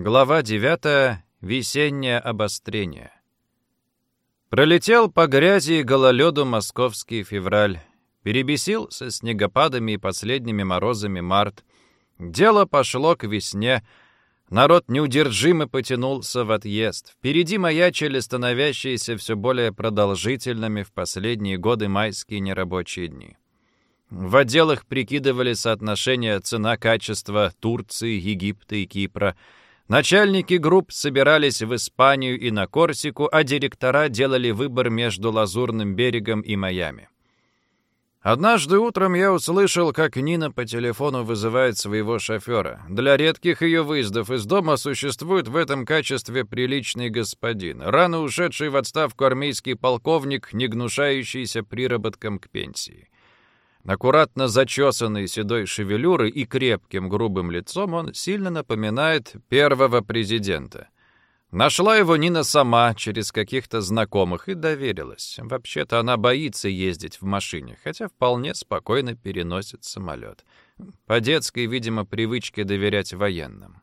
Глава 9. Весеннее обострение. Пролетел по грязи и гололеду московский февраль. Перебесил со снегопадами и последними морозами март. Дело пошло к весне. Народ неудержимо потянулся в отъезд. Впереди маячили становящиеся все более продолжительными в последние годы майские нерабочие дни. В отделах прикидывали соотношение цена-качество Турции, Египта и Кипра – Начальники групп собирались в Испанию и на Корсику, а директора делали выбор между Лазурным берегом и Майами. Однажды утром я услышал, как Нина по телефону вызывает своего шофера. Для редких ее выездов из дома существует в этом качестве приличный господин, рано ушедший в отставку армейский полковник, не гнушающийся приработком к пенсии. Аккуратно зачесанный седой шевелюрой и крепким грубым лицом он сильно напоминает первого президента. Нашла его Нина сама, через каких-то знакомых, и доверилась. Вообще-то она боится ездить в машине, хотя вполне спокойно переносит самолет. По детской, видимо, привычке доверять военным.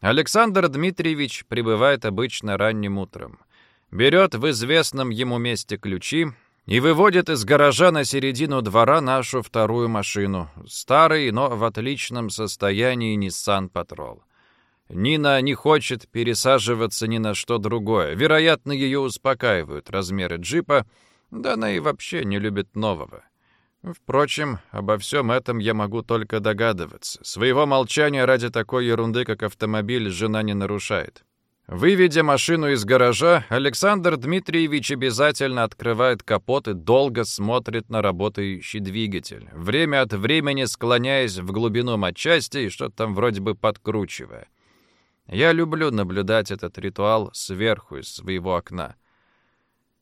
Александр Дмитриевич прибывает обычно ранним утром. Берет в известном ему месте ключи, и выводит из гаража на середину двора нашу вторую машину. Старый, но в отличном состоянии Nissan Patrol. Нина не хочет пересаживаться ни на что другое. Вероятно, ее успокаивают размеры джипа, да она и вообще не любит нового. Впрочем, обо всем этом я могу только догадываться. Своего молчания ради такой ерунды, как автомобиль, жена не нарушает. Выведя машину из гаража, Александр Дмитриевич обязательно открывает капот и долго смотрит на работающий двигатель, время от времени склоняясь в глубину матчасти и что-то там вроде бы подкручивая. Я люблю наблюдать этот ритуал сверху из своего окна.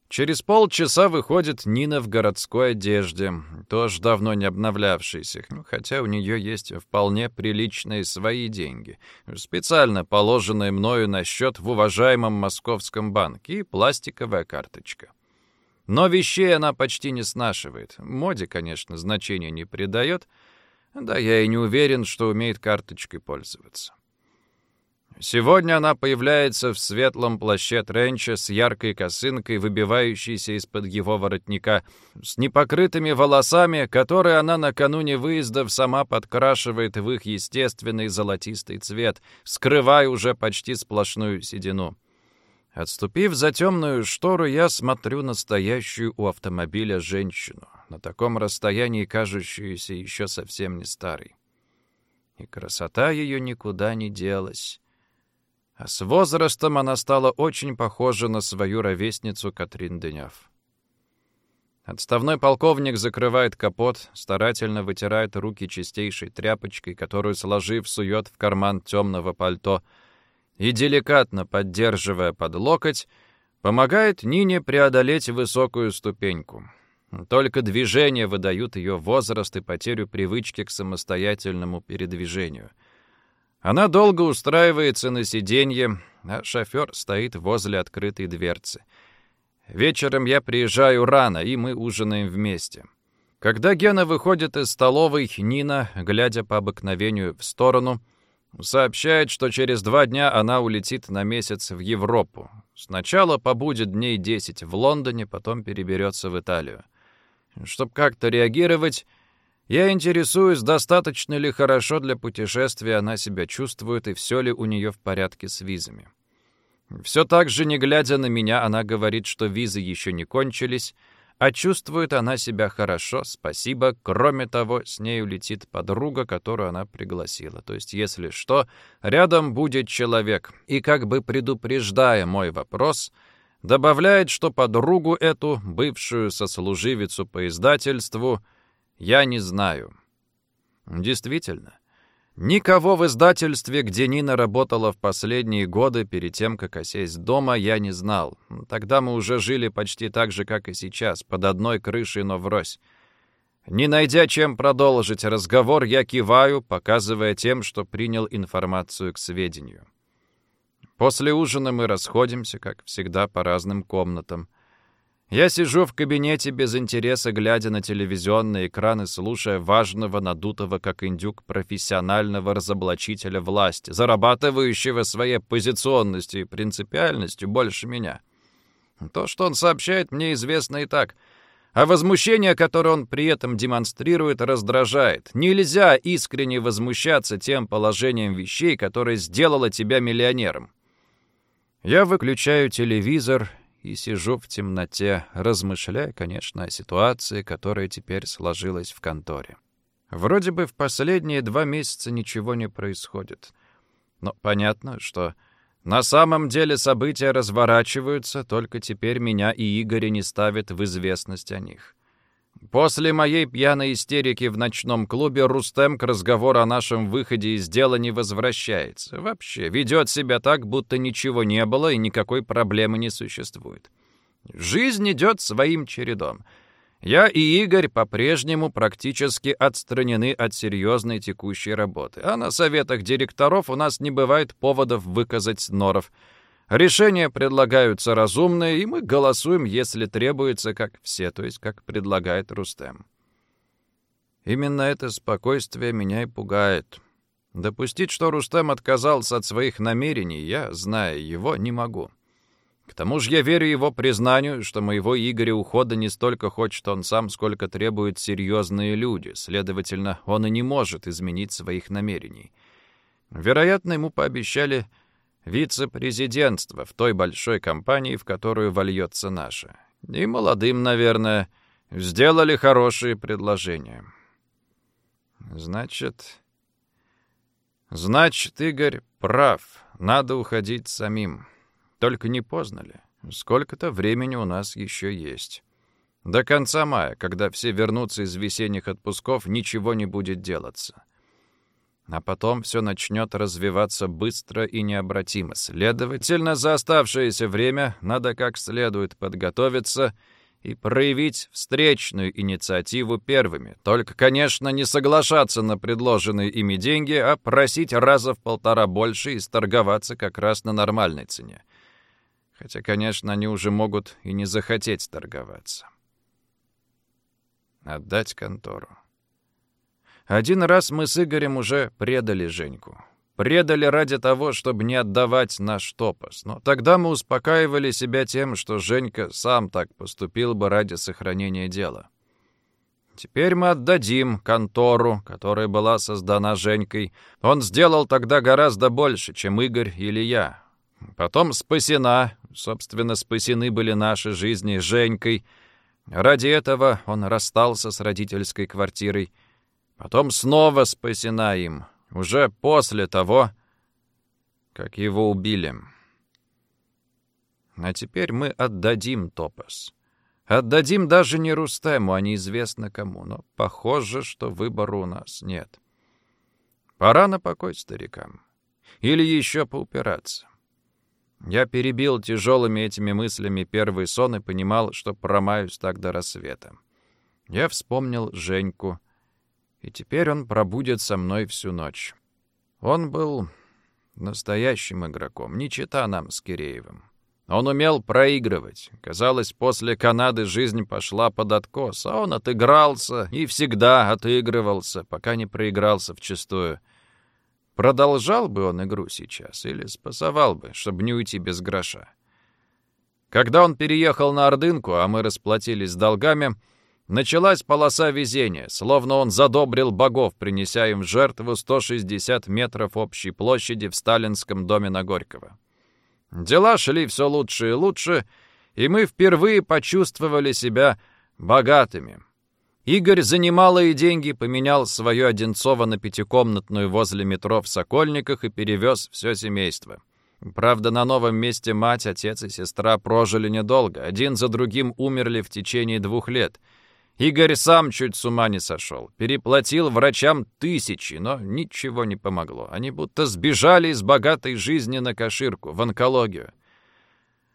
Через полчаса выходит Нина в городской одежде, тоже давно не обновлявшейся, ну, хотя у нее есть вполне приличные свои деньги, специально положенные мною на счет в уважаемом московском банке и пластиковая карточка. Но вещей она почти не снашивает. Моде, конечно, значения не придает, да я и не уверен, что умеет карточкой пользоваться. Сегодня она появляется в светлом плаще тренча с яркой косынкой, выбивающейся из-под его воротника, с непокрытыми волосами, которые она накануне выездов сама подкрашивает в их естественный золотистый цвет, скрывая уже почти сплошную седину. Отступив за темную штору, я смотрю настоящую у автомобиля женщину, на таком расстоянии кажущуюся еще совсем не старой. И красота ее никуда не делась. А с возрастом она стала очень похожа на свою ровесницу Катрин Дыняв. Отставной полковник закрывает капот, старательно вытирает руки чистейшей тряпочкой, которую, сложив, сует в карман темного пальто, и, деликатно поддерживая под локоть, помогает Нине преодолеть высокую ступеньку. Только движения выдают ее возраст и потерю привычки к самостоятельному передвижению — она долго устраивается на сиденье, а шофер стоит возле открытой дверцы. Вечером я приезжаю рано, и мы ужинаем вместе. Когда Гена выходит из столовой, Нина, глядя по обыкновению в сторону, сообщает, что через два дня она улетит на месяц в Европу. Сначала побудет дней десять в Лондоне, потом переберется в Италию. Чтобы как-то реагировать, я интересуюсь, достаточно ли хорошо для путешествия она себя чувствует и все ли у нее в порядке с визами. Все так же, не глядя на меня, она говорит, что визы еще не кончились, а чувствует она себя хорошо, спасибо. Кроме того, с ней улетит подруга, которую она пригласила. То есть, если что, рядом будет человек. И как бы предупреждая мой вопрос, добавляет, что подругу эту, бывшую сослуживицу по издательству, я не знаю. Действительно, никого в издательстве, где Нина работала в последние годы перед тем, как осесть дома, я не знал. Тогда мы уже жили почти так же, как и сейчас, под одной крышей, но врозь. Не найдя чем продолжить разговор, я киваю, показывая тем, что принял информацию к сведению. После ужина мы расходимся, как всегда, по разным комнатам. Я сижу в кабинете без интереса, глядя на телевизионные экраны, слушая важного, надутого, как индюк, профессионального разоблачителя власти, зарабатывающего своей позиционностью и принципиальностью больше меня. То, что он сообщает, мне известно и так. А возмущение, которое он при этом демонстрирует, раздражает. Нельзя искренне возмущаться тем положением вещей, которое сделало тебя миллионером. Я выключаю телевизор и сижу в темноте, размышляя, конечно, о ситуации, которая теперь сложилась в конторе. Вроде бы в последние два месяца ничего не происходит. Но понятно, что на самом деле события разворачиваются, только теперь меня и Игоря не ставят в известность о них. После моей пьяной истерики в ночном клубе Рустем к разговору о нашем выходе из дела не возвращается. Вообще, ведет себя так, будто ничего не было и никакой проблемы не существует. Жизнь идет своим чередом. Я и Игорь по-прежнему практически отстранены от серьезной текущей работы, а на советах директоров у нас не бывает поводов выказать норов – Решения предлагаются разумные, и мы голосуем, если требуется, как все, то есть как предлагает Рустем. Именно это спокойствие меня и пугает. Допустить, что Рустем отказался от своих намерений, я, зная его, не могу. К тому же я верю его признанию, что моего Игоря ухода не столько хочет он сам, сколько требуют серьезные люди. Следовательно, он и не может изменить своих намерений. Вероятно, ему пообещали вице-президентство в той большой компании, в которую вольется наша. И молодым, наверное, сделали хорошие предложения. Значит... Значит, Игорь прав. Надо уходить самим. Только не поздно ли? Сколько-то времени у нас еще есть. До конца мая, когда все вернутся из весенних отпусков, ничего не будет делаться. А потом все начнет развиваться быстро и необратимо. Следовательно, за оставшееся время надо как следует подготовиться и проявить встречную инициативу первыми. Только, конечно, не соглашаться на предложенные ими деньги, а просить раза в полтора больше и сторговаться как раз на нормальной цене. Хотя, конечно, они уже могут и не захотеть торговаться. Отдать контору. Один раз мы с Игорем уже предали Женьку. Предали ради того, чтобы не отдавать наш топос. Но тогда мы успокаивали себя тем, что Женька сам так поступил бы ради сохранения дела. Теперь мы отдадим контору, которая была создана Женькой. Он сделал тогда гораздо больше, чем Игорь или я. Потом спасена, собственно, спасены были наши жизни Женькой. Ради этого он расстался с родительской квартирой — Потом снова спасена им, уже после того, как его убили. А теперь мы отдадим Топас. Отдадим даже не Рустему, а неизвестно кому, но похоже, что выбора у нас нет. Пора на покой старикам. Или еще поупираться. Я перебил тяжелыми этими мыслями первый сон и понимал, что промаюсь так до рассвета. Я вспомнил Женьку, и теперь он пробудет со мной всю ночь. Он был настоящим игроком, не чита нам с Киреевым. Он умел проигрывать. Казалось, после Канады жизнь пошла под откос, а он отыгрался и всегда отыгрывался, пока не проигрался вчистую. Продолжал бы он игру сейчас или спасовал бы, чтобы не уйти без гроша? Когда он переехал на Ордынку, а мы расплатились с долгами, Началась полоса везения, словно он задобрил богов, принеся им в жертву 160 метров общей площади в сталинском доме на Горького. Дела шли все лучше и лучше, и мы впервые почувствовали себя богатыми. Игорь за немалые деньги поменял свое Одинцово на пятикомнатную возле метро в Сокольниках и перевез все семейство. Правда, на новом месте мать, отец и сестра прожили недолго. Один за другим умерли в течение двух лет — Игорь сам чуть с ума не сошел. Переплатил врачам тысячи, но ничего не помогло. Они будто сбежали из богатой жизни на Каширку, в онкологию.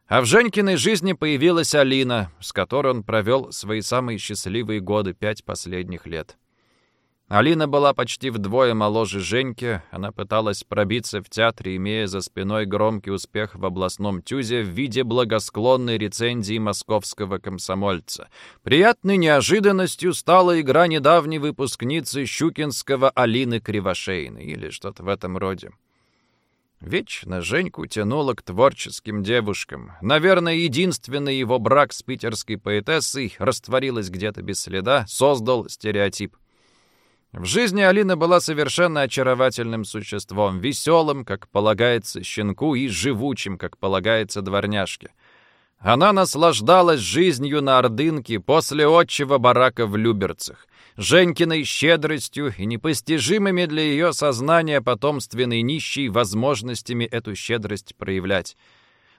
А в Женькиной жизни появилась Алина, с которой он провел свои самые счастливые годы, пять последних лет. Алина была почти вдвое моложе Женьки. Она пыталась пробиться в театре, имея за спиной громкий успех в областном тюзе в виде благосклонной рецензии московского комсомольца. Приятной неожиданностью стала игра недавней выпускницы Щукинского Алины Кривошейной или что-то в этом роде. Вечно Женьку тянуло к творческим девушкам. Наверное, единственный его брак с питерской поэтессой растворилась где-то без следа, создал стереотип. В жизни Алина была совершенно очаровательным существом, веселым, как полагается щенку, и живучим, как полагается дворняжке. Она наслаждалась жизнью на Ордынке после отчего барака в Люберцах, Женькиной щедростью и непостижимыми для ее сознания потомственной нищей возможностями эту щедрость проявлять.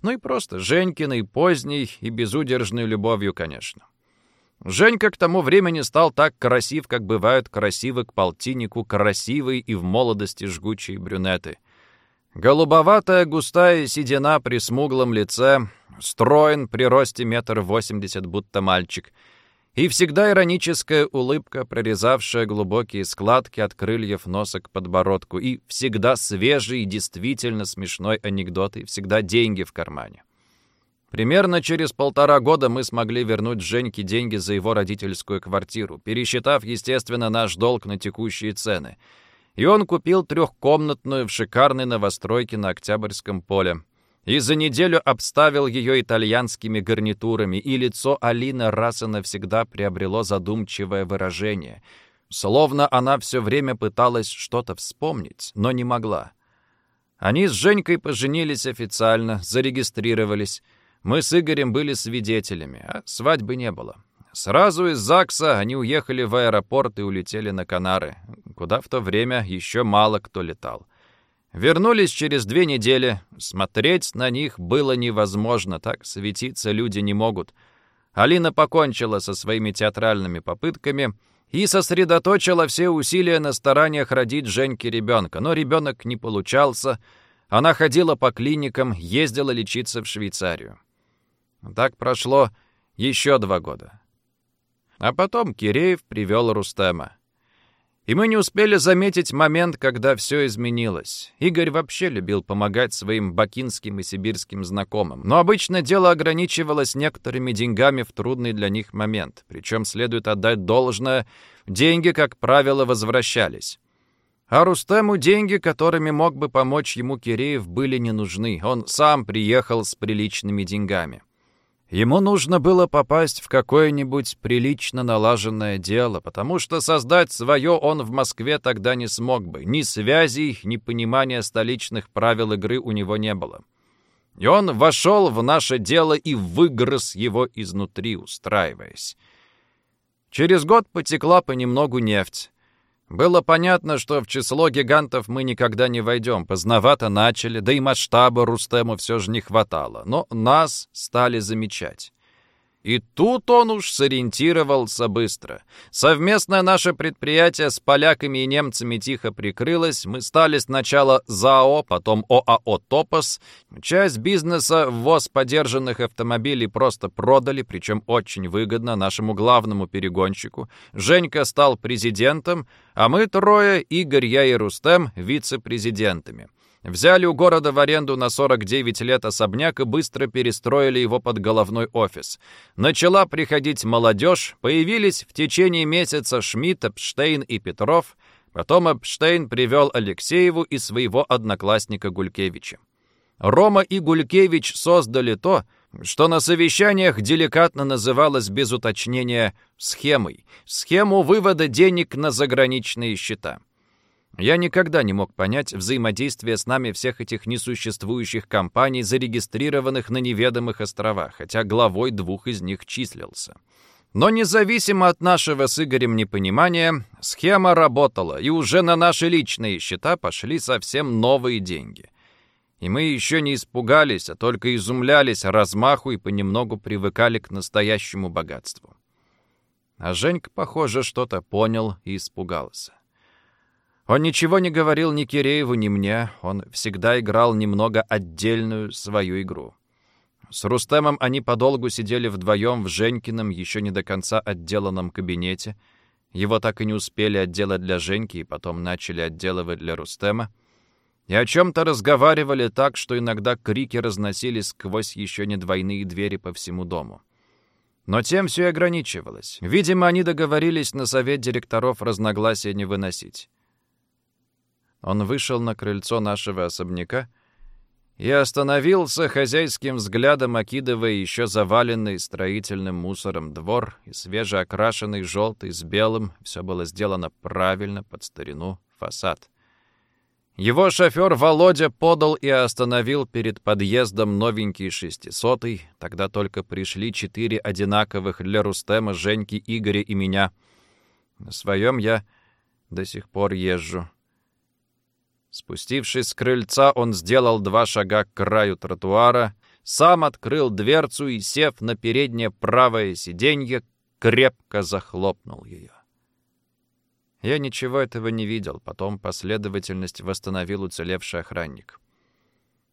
Ну и просто Женькиной поздней и безудержной любовью, конечно. Женька к тому времени стал так красив, как бывают красивы к полтиннику красивые и в молодости жгучие брюнеты. Голубоватая густая седина при смуглом лице, строен при росте метр восемьдесят, будто мальчик, и всегда ироническая улыбка, прорезавшая глубокие складки от крыльев носа к подбородку, и всегда свежий и действительно смешной анекдот, и всегда деньги в кармане. Примерно через полтора года мы смогли вернуть Женьке деньги за его родительскую квартиру, пересчитав, естественно, наш долг на текущие цены. И он купил трехкомнатную в шикарной новостройке на Октябрьском поле. И за неделю обставил ее итальянскими гарнитурами, и лицо Алины раз и навсегда приобрело задумчивое выражение. Словно она все время пыталась что-то вспомнить, но не могла. Они с Женькой поженились официально, зарегистрировались. Мы с Игорем были свидетелями, а свадьбы не было. Сразу из ЗАГСа они уехали в аэропорт и улетели на Канары, куда в то время еще мало кто летал. Вернулись через две недели. Смотреть на них было невозможно, так светиться люди не могут. Алина покончила со своими театральными попытками и сосредоточила все усилия на стараниях родить Женьке ребенка, но ребенок не получался. Она ходила по клиникам, ездила лечиться в Швейцарию. Так прошло еще два года. А потом Киреев привел Рустема. И мы не успели заметить момент, когда все изменилось. Игорь вообще любил помогать своим бакинским и сибирским знакомым. Но обычно дело ограничивалось некоторыми деньгами в трудный для них момент. Причем следует отдать должное, деньги, как правило, возвращались. А Рустему деньги, которыми мог бы помочь ему Киреев, были не нужны. Он сам приехал с приличными деньгами. Ему нужно было попасть в какое-нибудь прилично налаженное дело, потому что создать свое он в Москве тогда не смог бы. Ни связей, ни понимания столичных правил игры у него не было. И он вошел в наше дело и выгрыз его изнутри, устраиваясь. Через год потекла понемногу нефть. Было понятно, что в число гигантов мы никогда не войдем. Поздновато начали, да и масштаба Рустему все же не хватало. Но нас стали замечать. И тут он уж сориентировался быстро. Совместное наше предприятие с поляками и немцами тихо прикрылось. Мы стали сначала ЗАО, потом ОАО «Топос». Часть бизнеса ввоз подержанных автомобилей просто продали, причем очень выгодно нашему главному перегонщику. Женька стал президентом, а мы трое, Игорь, я и Рустем, вице-президентами. Взяли у города в аренду на 49 лет особняк и быстро перестроили его под головной офис. Начала приходить молодежь, появились в течение месяца Шмидт, Эпштейн и Петров. Потом Эпштейн привел Алексееву и своего одноклассника Гулькевича. Рома и Гулькевич создали то, что на совещаниях деликатно называлось без уточнения схемой. Схему вывода денег на заграничные счета. Я никогда не мог понять взаимодействие с нами всех этих несуществующих компаний, зарегистрированных на неведомых островах, хотя главой двух из них числился. Но независимо от нашего с Игорем непонимания, схема работала, и уже на наши личные счета пошли совсем новые деньги. И мы еще не испугались, а только изумлялись размаху и понемногу привыкали к настоящему богатству. А Женька, похоже, что-то понял и испугался. Он ничего не говорил ни Кирееву, ни мне. Он всегда играл немного отдельную свою игру. С Рустемом они подолгу сидели вдвоем в Женькином, еще не до конца отделанном кабинете. Его так и не успели отделать для Женьки и потом начали отделывать для Рустема. И о чем-то разговаривали так, что иногда крики разносились сквозь еще не двойные двери по всему дому. Но тем все и ограничивалось. Видимо, они договорились на совет директоров разногласия не выносить. Он вышел на крыльцо нашего особняка и остановился хозяйским взглядом, окидывая еще заваленный строительным мусором двор и свежеокрашенный желтый с белым, все было сделано правильно, под старину, фасад. Его шофер Володя подал и остановил перед подъездом новенький шестисотый. Тогда только пришли четыре одинаковых для Рустема, Женьки, Игоря и меня. На своем я до сих пор езжу. Спустившись с крыльца, он сделал два шага к краю тротуара, сам открыл дверцу и, сев на переднее правое сиденье, крепко захлопнул ее. Я ничего этого не видел, потом последовательность восстановил уцелевший охранник.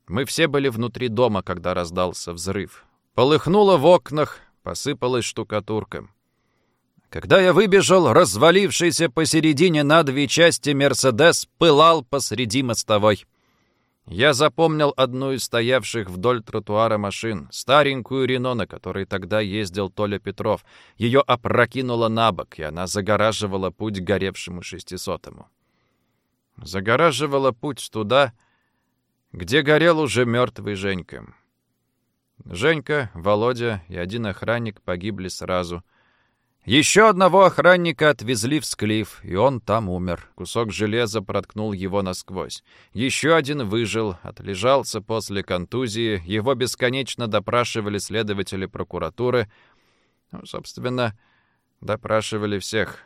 Мы все были внутри дома, когда раздался взрыв. Полыхнуло в окнах, посыпалась штукатурка. Когда я выбежал, развалившийся посередине на две части «Мерседес» пылал посреди мостовой. Я запомнил одну из стоявших вдоль тротуара машин, старенькую Рено, на которой тогда ездил Толя Петров. Ее опрокинуло на бок, и она загораживала путь к горевшему шестисотому. Загораживала путь туда, где горел уже мертвый Женька. Женька, Володя и один охранник погибли сразу — еще одного охранника отвезли в склиф, и он там умер. Кусок железа проткнул его насквозь. Еще один выжил, отлежался после контузии. Его бесконечно допрашивали следователи прокуратуры. Ну, собственно, допрашивали всех.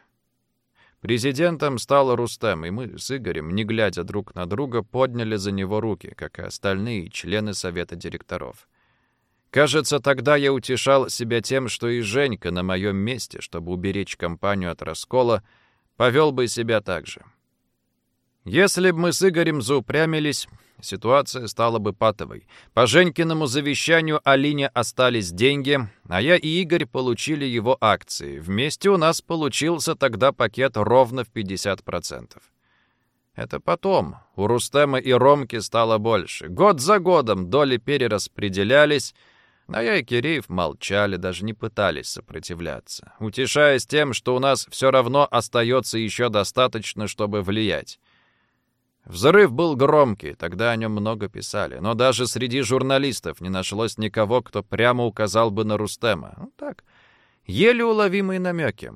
Президентом стал Рустем, и мы с Игорем, не глядя друг на друга, подняли за него руки, как и остальные члены совета директоров. Кажется, тогда я утешал себя тем, что и Женька на моем месте, чтобы уберечь компанию от раскола, повел бы себя так же. Если бы мы с Игорем заупрямились, ситуация стала бы патовой. По Женькиному завещанию Алине остались деньги, а я и Игорь получили его акции. Вместе у нас получился тогда пакет ровно в 50%. Это потом. У Рустема и Ромки стало больше. Год за годом доли перераспределялись, но я и Киреев молчали, даже не пытались сопротивляться, утешаясь тем, что у нас все равно остается еще достаточно, чтобы влиять. Взрыв был громкий, тогда о нем много писали, но даже среди журналистов не нашлось никого, кто прямо указал бы на Рустема. Ну так, еле уловимые намеки.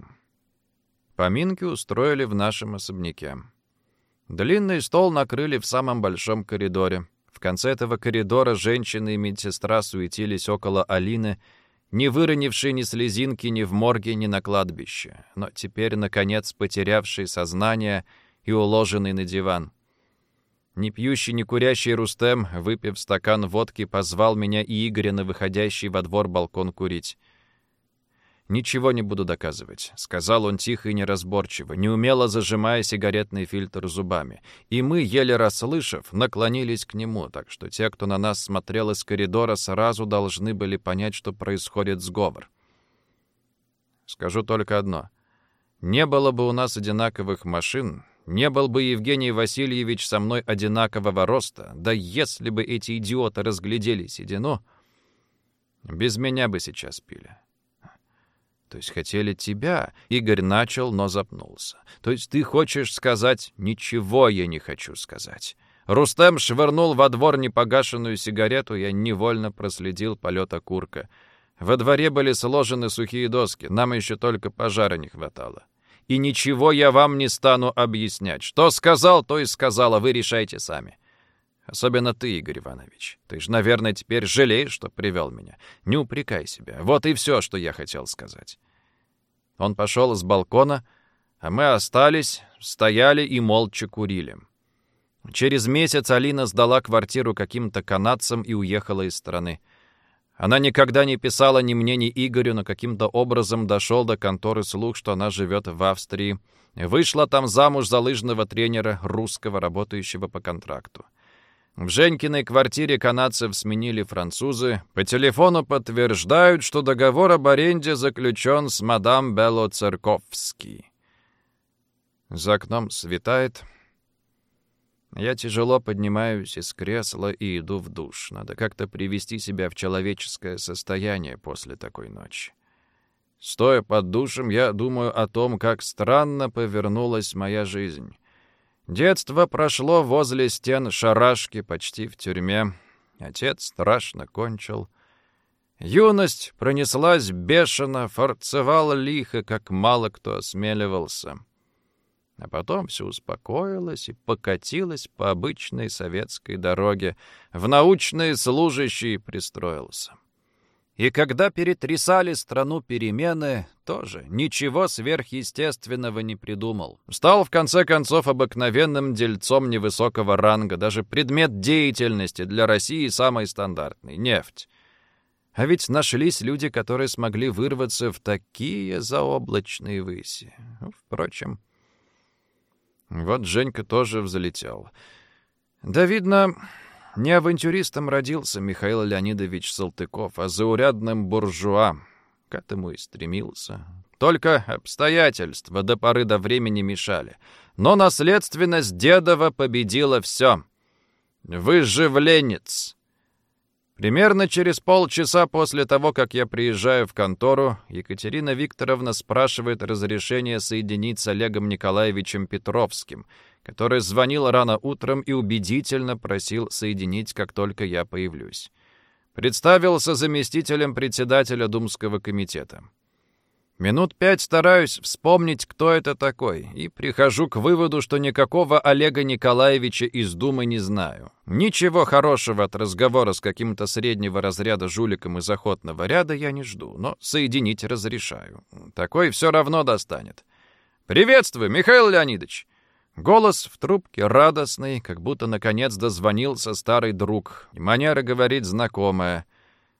Поминки устроили в нашем особняке. Длинный стол накрыли в самом большом коридоре. В конце этого коридора женщины и медсестра суетились около Алины, не выронившей ни слезинки ни в морге, ни на кладбище, но теперь, наконец, потерявшей сознание и уложенный на диван. Не пьющий, не курящий Рустем, выпив стакан водки, позвал меня и Игоря на выходящий во двор балкон курить. «Ничего не буду доказывать», — сказал он тихо и неразборчиво, неумело зажимая сигаретный фильтр зубами. И мы, еле расслышав, наклонились к нему, так что те, кто на нас смотрел из коридора, сразу должны были понять, что происходит сговор. Скажу только одно. Не было бы у нас одинаковых машин, не был бы Евгений Васильевич со мной одинакового роста, да если бы эти идиоты разглядели седину, без меня бы сейчас пили. То есть хотели тебя? Игорь начал, но запнулся. То есть ты хочешь сказать? Ничего я не хочу сказать. Рустем швырнул во двор непогашенную сигарету, я невольно проследил полет окурка. Во дворе были сложены сухие доски, нам еще только пожара не хватало. И ничего я вам не стану объяснять. Что сказал, то и сказала, вы решайте сами. Особенно ты, Игорь Иванович. Ты же, наверное, теперь жалеешь, что привел меня. Не упрекай себя. Вот и все, что я хотел сказать. Он пошел с балкона, а мы остались, стояли и молча курили. Через месяц Алина сдала квартиру каким-то канадцам и уехала из страны. Она никогда не писала ни мне, ни Игорю, но каким-то образом дошел до конторы слух, что она живет в Австрии. Вышла там замуж за лыжного тренера, русского, работающего по контракту. В Женькиной квартире канадцев сменили французы. По телефону подтверждают, что договор об аренде заключен с мадам Белло Церковский. За окном светает. Я тяжело поднимаюсь из кресла и иду в душ. Надо как-то привести себя в человеческое состояние после такой ночи. Стоя под душем, я думаю о том, как странно повернулась моя жизнь. Детство прошло возле стен шарашки, почти в тюрьме. Отец страшно кончил. Юность пронеслась бешено, форцевала лихо, как мало кто осмеливался. А потом все успокоилось и покатилось по обычной советской дороге. В научные служащие пристроился. И когда перетрясали страну перемены, тоже ничего сверхъестественного не придумал. Стал, в конце концов, обыкновенным дельцом невысокого ранга. Даже предмет деятельности для России самый стандартный — нефть. А ведь нашлись люди, которые смогли вырваться в такие заоблачные выси. Впрочем, вот Женька тоже взлетел. Да, видно, не авантюристом родился Михаил Леонидович Салтыков, а заурядным буржуа. К этому и стремился. Только обстоятельства до поры до времени мешали. Но наследственность Дедова победила все. Выживленец. Примерно через полчаса после того, как я приезжаю в контору, Екатерина Викторовна спрашивает разрешение соединить с Олегом Николаевичем Петровским, который звонил рано утром и убедительно просил соединить, как только я появлюсь. Представился заместителем председателя Думского комитета. Минут пять стараюсь вспомнить, кто это такой, и прихожу к выводу, что никакого Олега Николаевича из Думы не знаю. Ничего хорошего от разговора с каким-то среднего разряда жуликом из охотного ряда я не жду, но соединить разрешаю. Такой все равно достанет. «Приветствую, Михаил Леонидович!» Голос в трубке радостный, как будто наконец дозвонился старый друг, и манера говорить знакомая —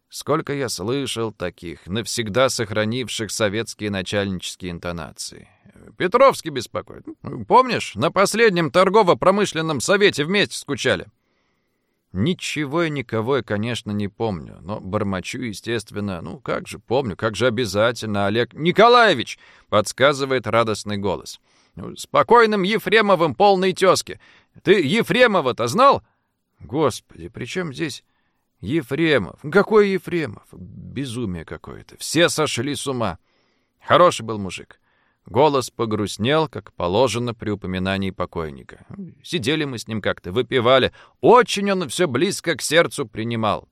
Сколько я слышал таких, навсегда сохранивших советские начальнические интонации. Петровский беспокоит. Помнишь, на последнем торгово-промышленном совете вместе скучали? Ничего и никого я, конечно, не помню, но бормочу, естественно. Ну, как же помню, как же обязательно, Олег Николаевич, подсказывает радостный голос. «Ну, спокойным Ефремовым полной тезки. Ты Ефремова-то знал? Господи, при чем здесь Ефремов. Какой Ефремов? Безумие какое-то. Все сошли с ума. Хороший был мужик. Голос погрустнел, как положено при упоминании покойника. Сидели мы с ним как-то, выпивали. Очень он все близко к сердцу принимал.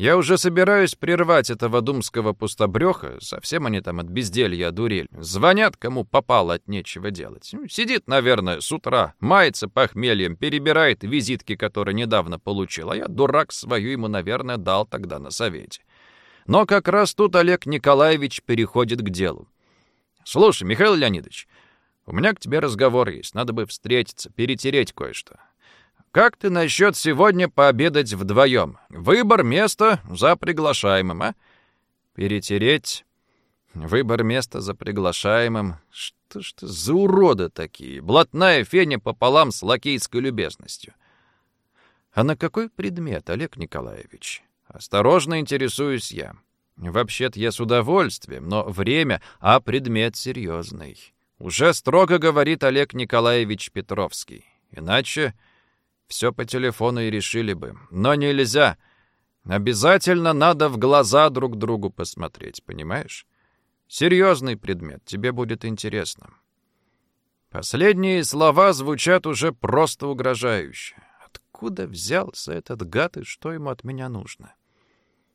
Я уже собираюсь прервать этого думского пустобреха, совсем они там от безделья одурели. Звонят, кому попало от нечего делать. Ну, сидит, наверное, с утра, мается похмельем, перебирает визитки, которые недавно получил, а я, дурак, свою ему, наверное, дал тогда на совете. Но как раз тут Олег Николаевич переходит к делу. «Слушай, Михаил Леонидович, у меня к тебе разговор есть, надо бы встретиться, перетереть кое-что. Как ты насчет сегодня пообедать вдвоем? Выбор места за приглашаемым, а? Перетереть. Выбор места за приглашаемым. Что ж ты за уроды такие? Блатная феня пополам с лакейской любезностью. А на какой предмет, Олег Николаевич? Осторожно интересуюсь я. Вообще-то я с удовольствием, но время, а предмет серьезный. Уже строго говорит Олег Николаевич Петровский. Иначе все по телефону и решили бы. Но нельзя. Обязательно надо в глаза друг другу посмотреть, понимаешь? Серьезный предмет, тебе будет интересно. Последние слова звучат уже просто угрожающе. Откуда взялся этот гад и что ему от меня нужно?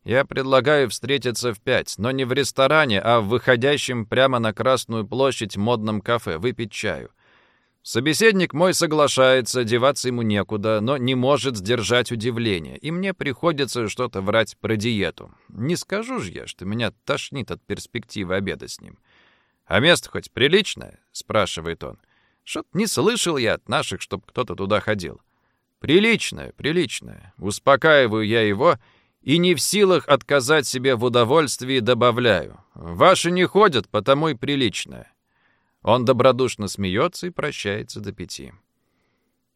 Я предлагаю встретиться в пять, но не в ресторане, а в выходящем прямо на Красную площадь модном кафе, выпить чаю. Собеседник мой соглашается, деваться ему некуда, но не может сдержать удивление, и мне приходится что-то врать про диету. Не скажу же я, что меня тошнит от перспективы обеда с ним. «А место хоть приличное?» — спрашивает он. «Что-то не слышал я от наших, чтоб кто-то туда ходил». «Приличное, приличное». Успокаиваю я его и не в силах отказать себе в удовольствии добавляю. «Ваши не ходят, потому и приличное». Он добродушно смеется и прощается до пяти.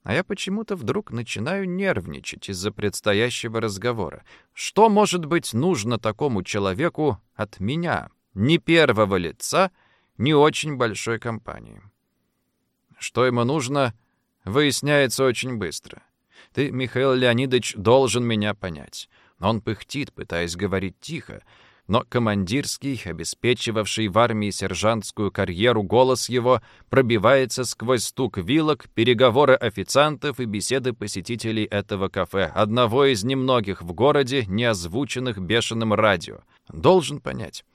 А я почему-то вдруг начинаю нервничать из-за предстоящего разговора. Что может быть нужно такому человеку от меня, ни первого лица, ни очень большой компании? что ему нужно, выясняется очень быстро. Ты, Михаил Леонидович, должен меня понять. Он пыхтит, пытаясь говорить тихо, но командирский, обеспечивавший в армии сержантскую карьеру, голос его пробивается сквозь стук вилок, переговоры официантов и беседы посетителей этого кафе, одного из немногих в городе, не озвученных бешеным радио. Должен понять.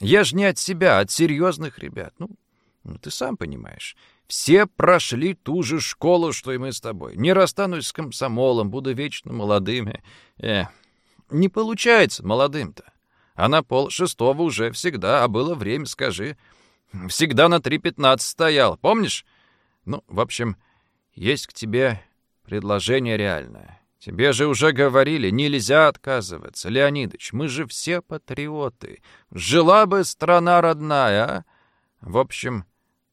Я ж не от себя, а от серьезных ребят. Ну, ну, ты сам понимаешь. Все прошли ту же школу, что и мы с тобой. Не расстанусь с комсомолом, буду вечно молодыми. Э, не получается молодым-то. А на пол шестого уже всегда, а было время, скажи. Всегда на три пятнадцать стоял, помнишь? Ну, в общем, есть к тебе предложение реальное. Тебе же уже говорили, нельзя отказываться. Леонидыч, мы же все патриоты. Жила бы страна родная, а? В общем,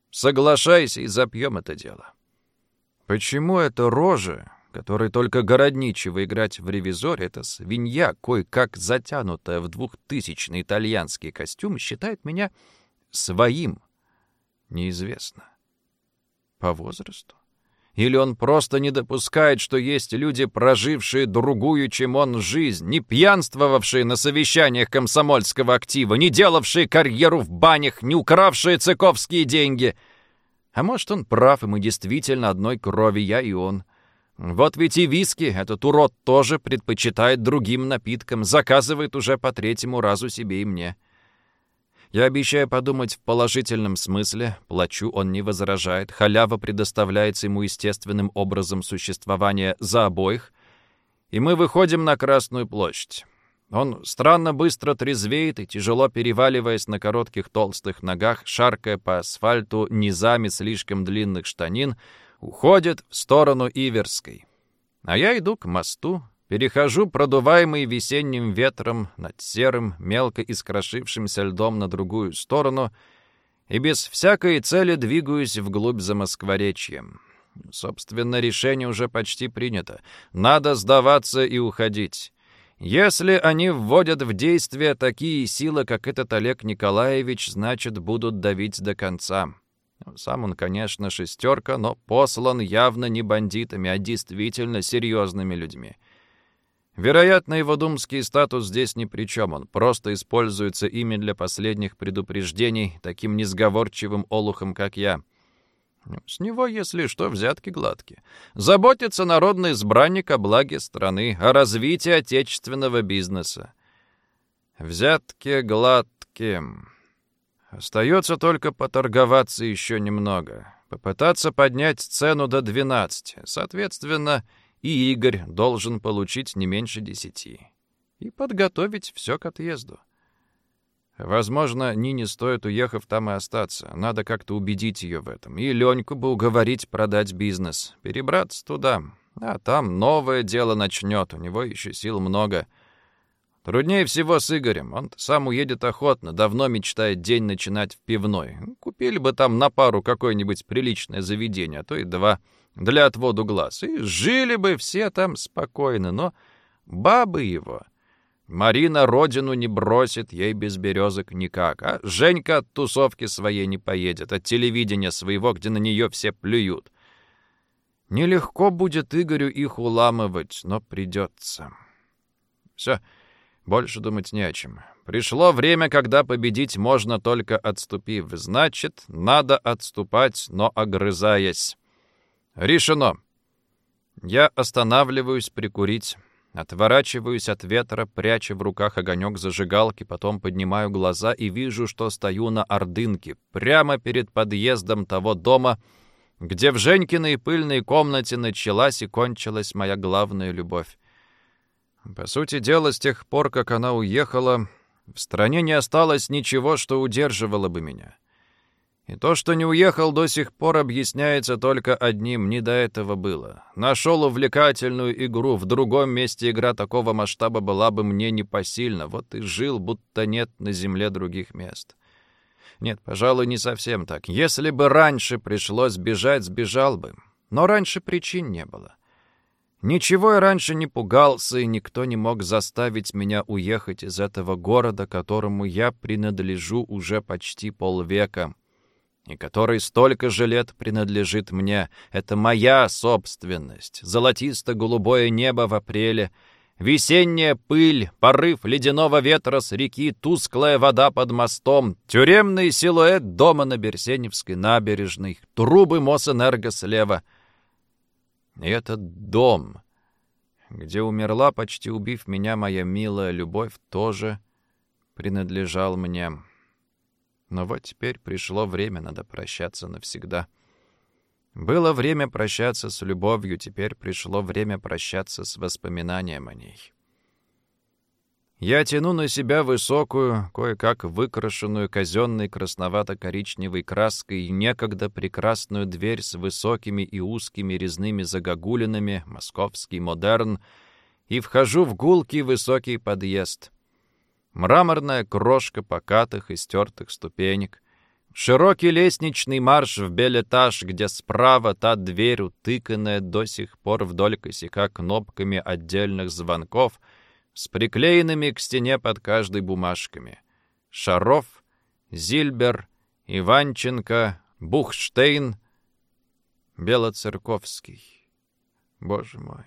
соглашайся и запьем это дело. Почему это рожа который только городничего играть в ревизоре, эта свинья, кое-как затянутая в двухтысячный итальянский костюм, считает меня своим, неизвестно. По возрасту? Или он просто не допускает, что есть люди, прожившие другую, чем он, жизнь, не пьянствовавшие на совещаниях комсомольского актива, не делавшие карьеру в банях, не укравшие цыковские деньги. А может, он прав, и мы действительно одной крови, я и он. Вот ведь и виски этот урод тоже предпочитает другим напиткам, заказывает уже по третьему разу себе и мне. Я обещаю подумать в положительном смысле, плачу, он не возражает, халява предоставляется ему естественным образом существования за обоих, и мы выходим на Красную площадь. Он странно быстро трезвеет и, тяжело переваливаясь на коротких толстых ногах, шаркая по асфальту низами слишком длинных штанин, уходит в сторону Иверской. А я иду к мосту, перехожу, продуваемый весенним ветром над серым, мелко искрошившимся льдом на другую сторону, и без всякой цели двигаюсь вглубь за Москворечьем. Собственно, решение уже почти принято. Надо сдаваться и уходить. Если они вводят в действие такие силы, как этот Олег Николаевич, значит, будут давить до конца. Сам он, конечно, шестерка, но послан явно не бандитами, а действительно серьезными людьми. Вероятно, его думский статус здесь ни при чем, он просто используется ими для последних предупреждений таким несговорчивым олухом, как я. С него, если что, взятки гладкие. Заботится народный избранник о благе страны, о развитии отечественного бизнеса. Взятки гладкие... Остается только поторговаться еще немного. Попытаться поднять цену до 12. Соответственно, и Игорь должен получить не меньше 10. И подготовить все к отъезду. Возможно, Нине стоит, уехав там и остаться. Надо как-то убедить ее в этом. И Леньку бы уговорить продать бизнес. Перебраться туда. А там новое дело начнет. У него еще сил много. — Труднее всего с Игорем. Он сам уедет охотно, давно мечтает день начинать в пивной. Купили бы там на пару какое-нибудь приличное заведение, а то и два, для отводу глаз. И жили бы все там спокойно, но бабы его... Марина родину не бросит, ей без березок никак. А Женька от тусовки своей не поедет, от телевидения своего, где на нее все плюют. Нелегко будет Игорю их уламывать, но придется. Все, больше думать не о чем. Пришло время, когда победить можно только отступив. Значит, надо отступать, но огрызаясь. Решено. Я останавливаюсь прикурить, отворачиваюсь от ветра, пряча в руках огонек зажигалки, потом поднимаю глаза и вижу, что стою на Ордынке, прямо перед подъездом того дома, где в Женькиной пыльной комнате началась и кончилась моя главная любовь. По сути дела, с тех пор, как она уехала, в стране не осталось ничего, что удерживало бы меня. И то, что не уехал до сих пор, объясняется только одним, не до этого было. Нашел увлекательную игру, в другом месте игра такого масштаба была бы мне непосильна, вот и жил, будто нет на земле других мест. Нет, пожалуй, не совсем так. Если бы раньше пришлось бежать, сбежал бы. Но раньше причин не было. Ничего я раньше не пугался, и никто не мог заставить меня уехать из этого города, которому я принадлежу уже почти полвека. и который столько же лет принадлежит мне. Это моя собственность. Золотисто-голубое небо в апреле, весенняя пыль, порыв ледяного ветра с реки, тусклая вода под мостом, тюремный силуэт дома на Берсеневской набережной, трубы Мосэнерго слева. И этот дом, где умерла, почти убив меня, моя милая любовь, тоже принадлежал мне. Но вот теперь пришло время, надо прощаться навсегда. Было время прощаться с любовью, теперь пришло время прощаться с воспоминанием о ней. Я тяну на себя высокую, кое-как выкрашенную казенной красновато-коричневой краской некогда прекрасную дверь с высокими и узкими резными загогулинами, московский модерн, и вхожу в гулкий высокий подъезд — Мраморная крошка покатых и стертых ступенек. Широкий лестничный марш в белетаж, где справа та дверь, утыканная до сих пор вдоль косяка кнопками отдельных звонков, с приклеенными к стене под каждой бумажками. Шаров, Зильбер, Иванченко, Бухштейн, Белоцерковский. Боже мой.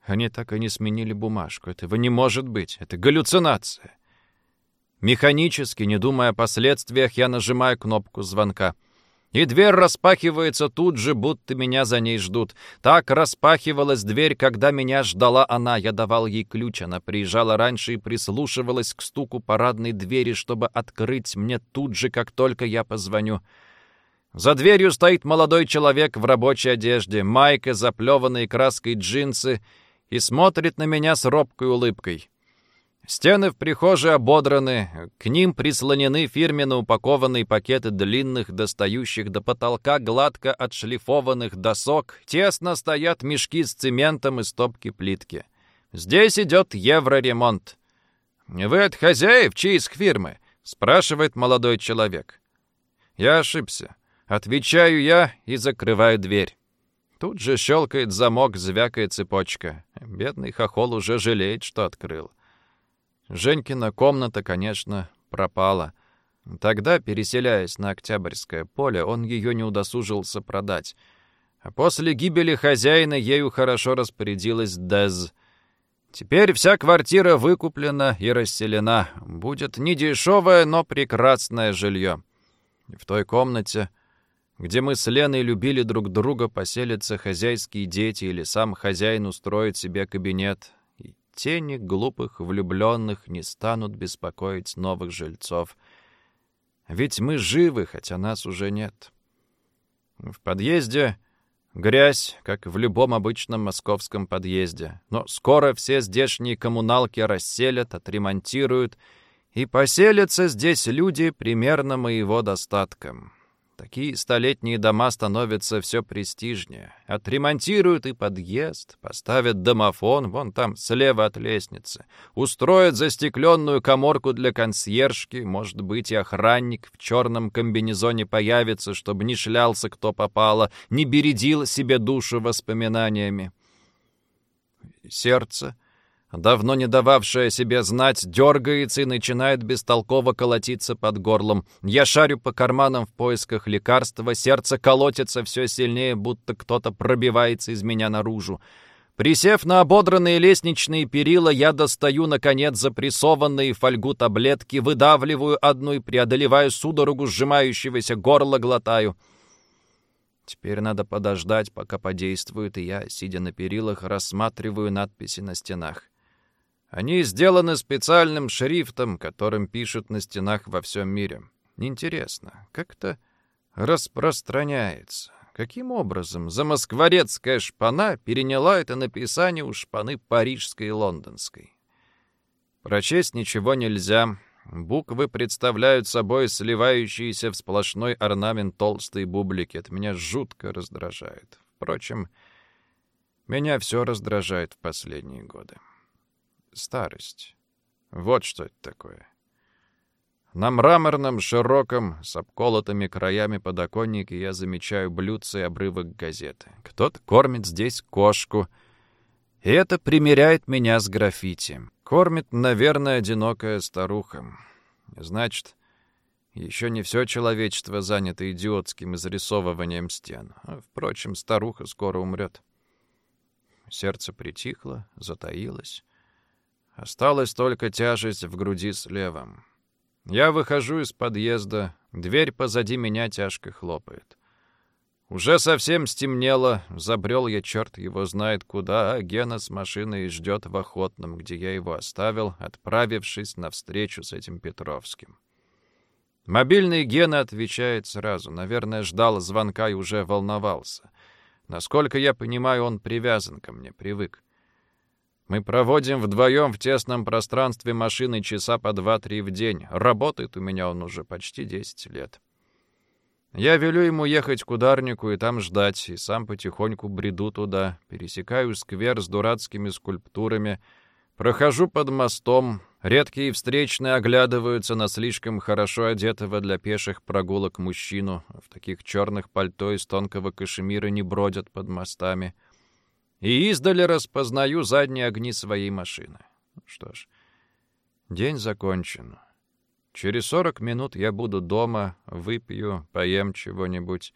Они так и не сменили бумажку. Этого не может быть. Это галлюцинация. Механически, не думая о последствиях, я нажимаю кнопку звонка. И дверь распахивается тут же, будто меня за ней ждут. Так распахивалась дверь, когда меня ждала она. Я давал ей ключ, она приезжала раньше и прислушивалась к стуку парадной двери, чтобы открыть мне тут же, как только я позвоню. За дверью стоит молодой человек в рабочей одежде, майка, заплеванные краской джинсы и смотрит на меня с робкой улыбкой. Стены в прихожей ободраны, к ним прислонены фирменно упакованные пакеты длинных, достающих до потолка гладко отшлифованных досок, тесно стоят мешки с цементом и стопки плитки. Здесь идет евроремонт. «Вы от хозяев чьих фирмы?» — спрашивает молодой человек. Я ошибся. Отвечаю я и закрываю дверь. Тут же щелкает замок, звякает цепочка. Бедный хохол уже жалеет, что открыл. Женькина комната, конечно, пропала. Тогда, переселяясь на Октябрьское поле, он ее не удосужился продать. А после гибели хозяина ею хорошо распорядилась Дез. Теперь вся квартира выкуплена и расселена. Будет недешевое, но прекрасное жилье. В той комнате где мы с Леной любили друг друга, поселятся хозяйские дети или сам хозяин устроит себе кабинет, тени глупых влюбленных не станут беспокоить новых жильцов. Ведь мы живы, хотя нас уже нет. В подъезде грязь, как в любом обычном московском подъезде, но скоро все здешние коммуналки расселят, отремонтируют, и поселятся здесь люди примерно моего достатка. Такие столетние дома становятся все престижнее. Отремонтируют и подъезд, поставят домофон, вон там, слева от лестницы. Устроят застекленную коморку для консьержки, может быть, и охранник в черном комбинезоне появится, чтобы не шлялся кто попало, не бередил себе душу воспоминаниями. Сердце давно не дававшая себе знать, дергается и начинает бестолково колотиться под горлом. Я шарю по карманам в поисках лекарства, сердце колотится все сильнее, будто кто-то пробивается из меня наружу. Присев на ободранные лестничные перила, я достаю, наконец, запрессованные фольгу таблетки, выдавливаю одну и преодолеваю судорогу сжимающегося горла, глотаю. Теперь надо подождать, пока подействует, и я, сидя на перилах, рассматриваю надписи на стенах. Они сделаны специальным шрифтом, которым пишут на стенах во всем мире. Интересно, как это распространяется? Каким образом замоскворецкая шпана переняла это написание у шпаны парижской и лондонской? Прочесть ничего нельзя. Буквы представляют собой сливающиеся в сплошной орнамент толстой бублики. Это меня жутко раздражает. Впрочем, меня все раздражает в последние годы. Старость. Вот что это такое. На мраморном, широком, с обколотыми краями подоконнике я замечаю блюдце и обрывок газеты. Кто-то кормит здесь кошку. И это примеряет меня с граффити. Кормит, наверное, одинокая старуха. Значит, Еще не все человечество занято идиотским изрисовыванием стен. А, впрочем, старуха скоро умрет. Сердце притихло, затаилось. Осталась только тяжесть в груди слева. Я выхожу из подъезда, дверь позади меня тяжко хлопает. Уже совсем стемнело, забрел я, черт его знает куда, а Гена с машиной ждет в Охотном, где я его оставил, отправившись навстречу с этим Петровским. Мобильный Гена отвечает сразу. Наверное, ждал звонка и уже волновался. Насколько я понимаю, он привязан ко мне, привык. Мы проводим вдвоем в тесном пространстве машины часа по два-три в день. Работает у меня он уже почти десять лет. Я велю ему ехать к ударнику и там ждать, и сам потихоньку бреду туда, пересекаю сквер с дурацкими скульптурами, прохожу под мостом, редкие встречные оглядываются на слишком хорошо одетого для пеших прогулок мужчину, в таких черных пальто из тонкого кашемира не бродят под мостами, и издали распознаю задние огни своей машины. Что ж, день закончен. Через сорок минут я буду дома, выпью, поем чего-нибудь.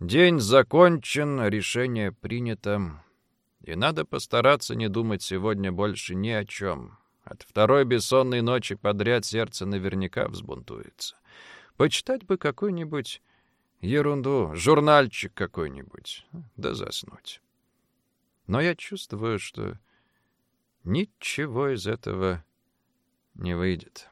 День закончен, решение принято. И надо постараться не думать сегодня больше ни о чем. От второй бессонной ночи подряд сердце наверняка взбунтуется. Почитать бы какую-нибудь ерунду, журнальчик какой-нибудь, да заснуть. Но я чувствую, что ничего из этого не выйдет.